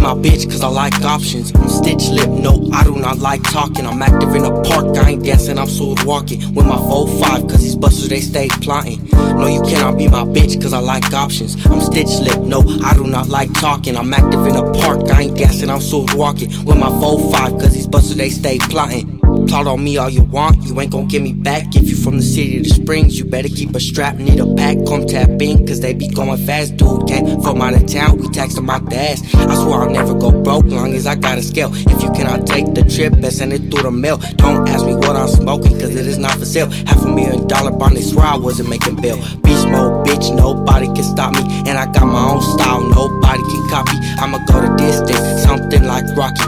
my bitch cause I like options. I'm stitch lip, no, I do not like talking. I'm active in the park, I ain't dancing, I'm smooth walking. With my 4-5 cause these busters they stay plotting. No, you cannot be my bitch cause I like options. I'm stitch lip, no, I do not like talking. I'm active in the park, I ain't dancing, I'm smooth walking. With my 4-5 cause these busters they stay plotting. Plot on me all you want, you ain't gon' get me back. If you from the city to the springs, you better keep a strap, need a pack, come tap in, cause they be going fast. Dude came from out of town, we taxed them out the ass. I swear I'll never go broke, long as I got a scale. If you cannot take the trip, best send it through the mail. Don't ask me what I'm smoking, cause it is not for sale. Half a million dollar bond, they swear I wasn't making bail. Beast mode, bitch, nobody can stop me. And I got my own style, nobody can copy. I'ma go the distance, something like Rocky.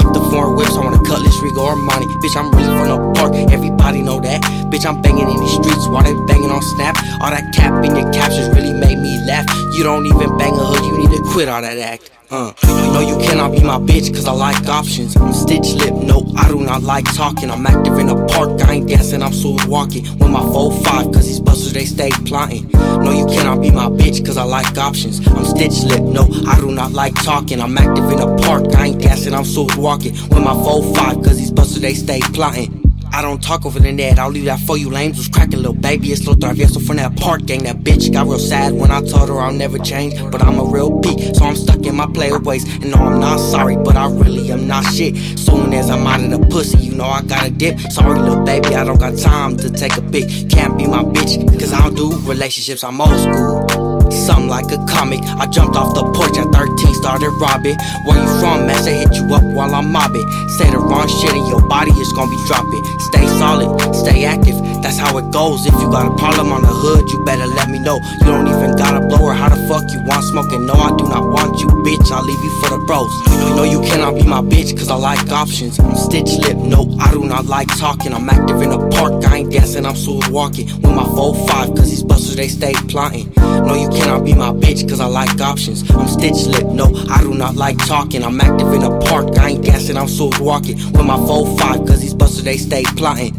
The foreign whips, I wanna cut this Rigo money. Bitch, I'm really from the park, everybody know that. Bitch, I'm banging in these streets while they banging on Snap. All that cap in your captions really made me laugh. You don't even bang a hood, you need to quit all that act. Uh, you know you cannot be my bitch cause I like options. I'm stitch lip, no, I like talking. I'm active in the park, I ain't dancing, I'm smooth walking. With my 4-5 cause these busters they stay plotting. No, you cannot be my bitch cause I like options. I'm stitch lip, no, I do not like talking. I'm active in the park, I ain't dancing, I'm smooth walking. With my 4-5 cause these busters they stay plotting. I don't talk over the net, I'll leave that for you lames. Was cracking little baby, it's Lil Travieso from that park gang. That bitch got real sad when I told her I'll never change. But I'm a real P, so I'm stuck in my player ways. And no, I'm not sorry, but I really am not shit. Soon as I'm out of the pussy, you know I gotta dip. Sorry, little baby, I don't got time to take a pic. Can't be my bitch, cause I don't do relationships, I'm old school. Something like a comic. I jumped off the porch at 13, started robbing. Where you from, man? Say hit you up while I'm mobbing. Say the wrong shit and your body is gonna be dropping. Stay solid, stay active, that's how it goes. If you got a problem on the hood, you better let me know. You don't even got how the fuck you want smoking? No, I do not want you, bitch. I'll leave you for the bros. You know you cannot be my bitch, cause I like options. I'm stitch lip, no, I do not like talking. I'm active in the park, I ain't dancing, I'm smooth walking. With my 4-5, cause these busters they stay plotting. No, you cannot be my bitch, cause I like options. I'm stitch lip, no, I do not like talking. I'm active in the park, I ain't dancing, I'm smooth walking. With my 4-5, cause these busters they stay plotting.